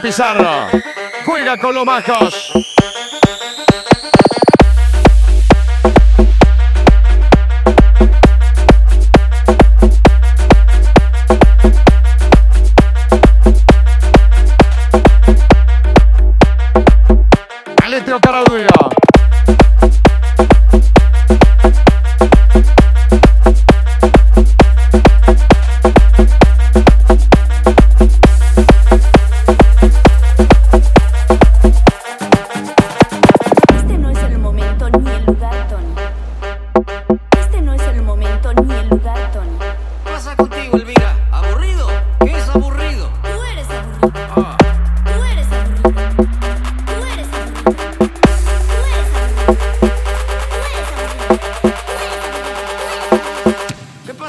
Pizarro. Juega con los majos. Aleteo Caraduiga.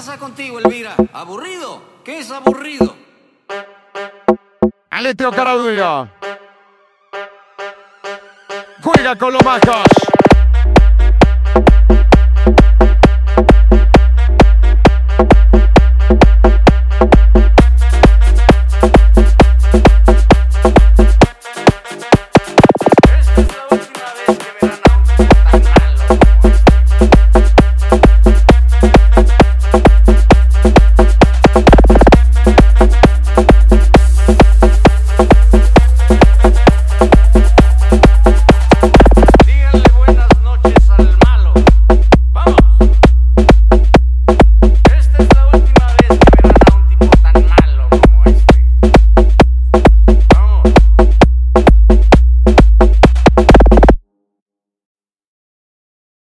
Pasa contigo, Elvira? ¿Aburrido? ¿Qué es aburrido? Aleteo Caraduiga. Juega con los majos.